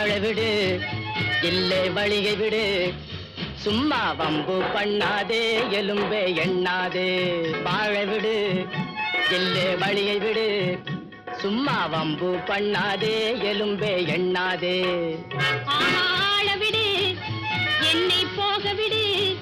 வாழ விடு இல்லை வழியை விடு. சும்மா வம்பு பண்ணாதே எலும்பே எண்ணாதே. வாழ விடு இல்லை வழியை விடு. சும்மா வம்பு பண்ணாதே எலும்பே எண்ணாதே. ஆள விடு. என்னை போக விடு.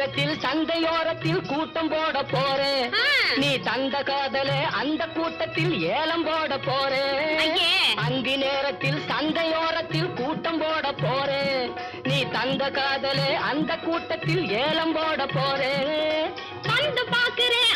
நேரத்தில் சந்தையோரத்தில் கூட்டம் போட போறேன். நீ தந்த காதலே அந்த கூட்டத்தில் ஏலம் போட போறேன். அந்தி நேரத்தில் சந்தையோரத்தில் கூட்டம் போட போறேன் நீ தந்த காதலே அந்த கூட்டத்தில் ஏலம் போட போறேன் வந்து பாக்குறேன்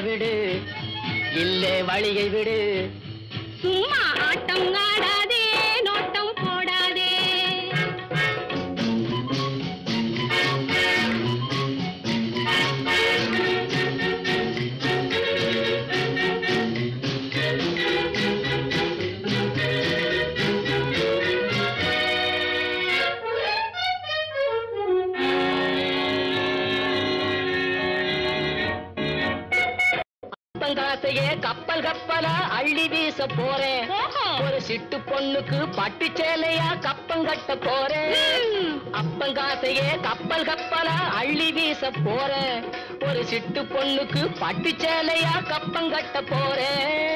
விடு. இல்லே வழியை விடு. சும்மா ஆட்டம் ஆடாது. அப்பங்காசையே கப்பல் கப்பலா அள்ளி வீச போறேன். ஒரு சிட்டு பொண்ணுக்கு பட்டு சேலையா கப்பம் கட்ட போறேன். அப்பங்காசையே கப்பல் கப்பலா அள்ளி வீச போறேன் ஒரு சிட்டு பொண்ணுக்கு பட்டு சேலையா கப்பம் கட்ட போறேன்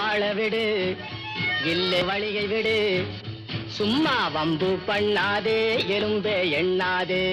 வாழ விடு இல்லை வழியை விடு. சும்மா வம்பு பண்ணாதே எறும்பே எண்ணாதே.